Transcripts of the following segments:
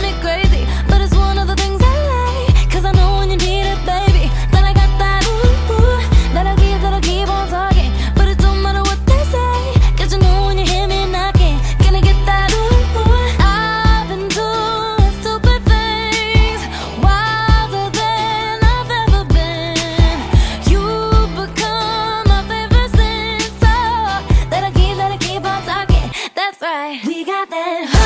me crazy But it's one of the things I I know when you need it, baby That I got that ooh, That I that I keep on talking But it don't matter what they you know when you hear me knocking Gonna get that ooh, I've been doing stupid things Wilder than I've ever been You've become my favorite sin that I that I keep on talking That's right We got that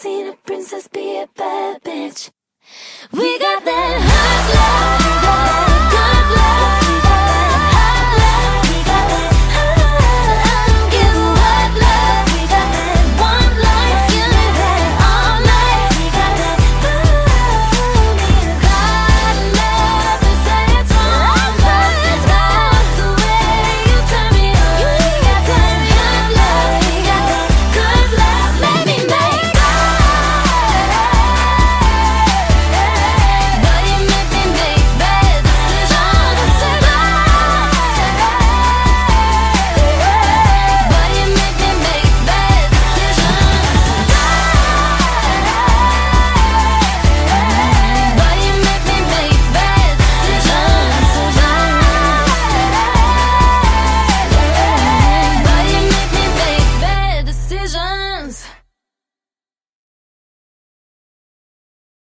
seen a princess be a bad bitch. We got that.